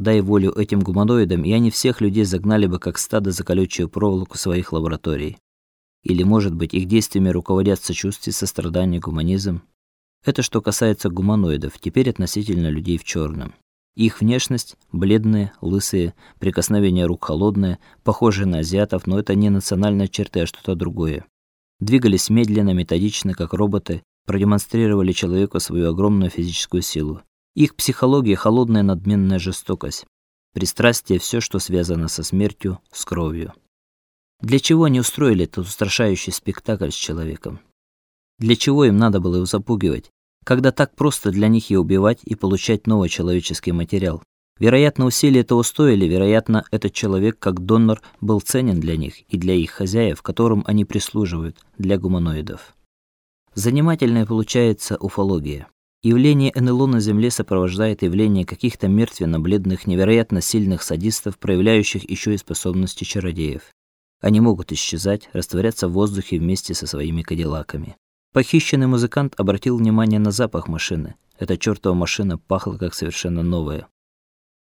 Дай волю этим гуманоидам, и они всех людей загнали бы как стадо за колючую проволоку своих лабораторий. Или, может быть, их действиями руководят сочувствие, сострадание, гуманизм. Это что касается гуманоидов, теперь относительно людей в черном. Их внешность бледные, лысые, прикосновения рук холодные, похожие на азиатов, но это не национальная черта, а что-то другое. Двигались медленно, методично, как роботы, продемонстрировали человеку свою огромную физическую силу. Их психология холодная надменная жестокость, пристрастие все, что связано со смертью, с кровью. Для чего они устроили этот устрашающий спектакль с человеком? Для чего им надо было его запугивать? когда так просто для них и убивать, и получать новый человеческий материал. Вероятно, усилия этого стоили, вероятно, этот человек как донор был ценен для них и для их хозяев, которым они прислуживают, для гуманоидов. Занимательная получается уфология. Явление НЛО на Земле сопровождает явление каких-то мертвенно-бледных, невероятно сильных садистов, проявляющих еще и способности чародеев. Они могут исчезать, растворяться в воздухе вместе со своими кадиллаками. Похищенный музыкант обратил внимание на запах машины. Эта чертова машина пахла как совершенно новая.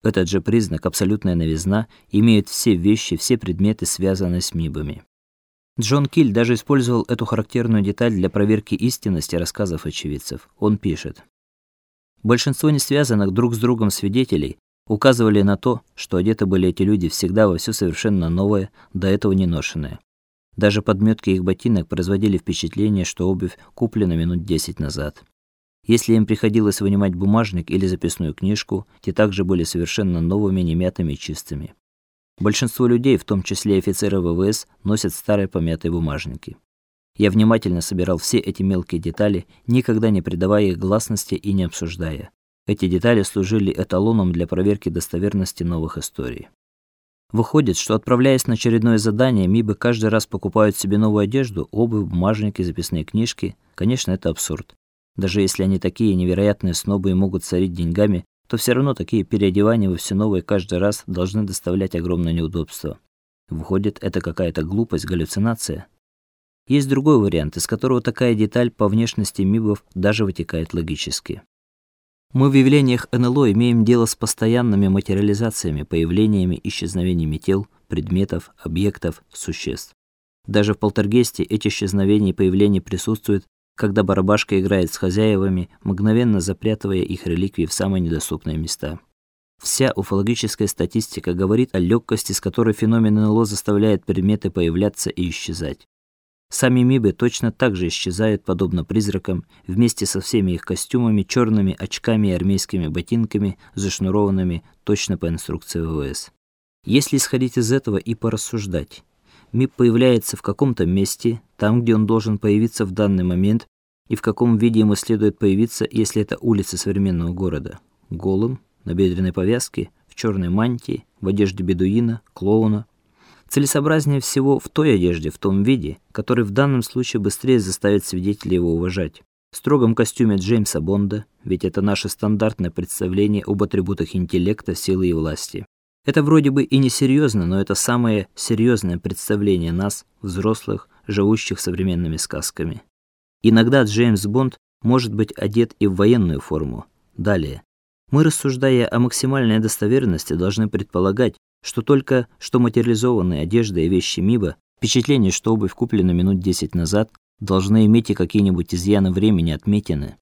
Этот же признак, абсолютная новизна, имеет все вещи, все предметы, связанные с мибами. Джон Киль даже использовал эту характерную деталь для проверки истинности рассказов очевидцев. Он пишет: Большинство не связанных друг с другом свидетелей указывали на то, что одеты были эти люди всегда во все совершенно новое, до этого не ношенное. Даже подметки их ботинок производили впечатление, что обувь куплена минут десять назад. Если им приходилось вынимать бумажник или записную книжку, те также были совершенно новыми, немятыми чистыми. Большинство людей, в том числе офицеры ВВС, носят старые помятые бумажники. Я внимательно собирал все эти мелкие детали, никогда не придавая их гласности и не обсуждая. Эти детали служили эталоном для проверки достоверности новых историй. Выходит, что отправляясь на очередное задание, МИБы каждый раз покупают себе новую одежду, обувь, бумажники, записные книжки. Конечно, это абсурд. Даже если они такие невероятные снобы и могут царить деньгами, то все равно такие переодевания во все новое каждый раз должны доставлять огромное неудобство. Выходит, это какая-то глупость, галлюцинация. Есть другой вариант, из которого такая деталь по внешности МИБов даже вытекает логически. Мы в явлениях НЛО имеем дело с постоянными материализациями, появлениями, исчезновениями тел, предметов, объектов, существ. Даже в полтергейсте эти исчезновения и появления присутствуют, когда барабашка играет с хозяевами, мгновенно запрятывая их реликвии в самые недоступные места. Вся уфологическая статистика говорит о легкости, с которой феномен НЛО заставляет предметы появляться и исчезать. Сами мибы точно так же исчезают подобно призракам вместе со всеми их костюмами, черными очками и армейскими ботинками, зашнурованными точно по инструкции ВВС. Если исходить из этого и порассуждать, миб появляется в каком-то месте, там, где он должен появиться в данный момент, и в каком виде ему следует появиться, если это улица современного города. Голым, на бедренной повязке, в черной мантии, в одежде бедуина, клоуна, Целесообразнее всего в той одежде, в том виде, который в данном случае быстрее заставит свидетелей его уважать. В строгом костюме Джеймса Бонда, ведь это наше стандартное представление об атрибутах интеллекта, силы и власти. Это вроде бы и не серьезно, но это самое серьезное представление нас, взрослых, живущих современными сказками. Иногда Джеймс Бонд может быть одет и в военную форму. Далее. Мы, рассуждая о максимальной достоверности, должны предполагать, что только что материализованные одежда и вещи Миба, впечатление, что обувь куплена минут 10 назад, должны иметь и какие-нибудь изъяны времени отметины.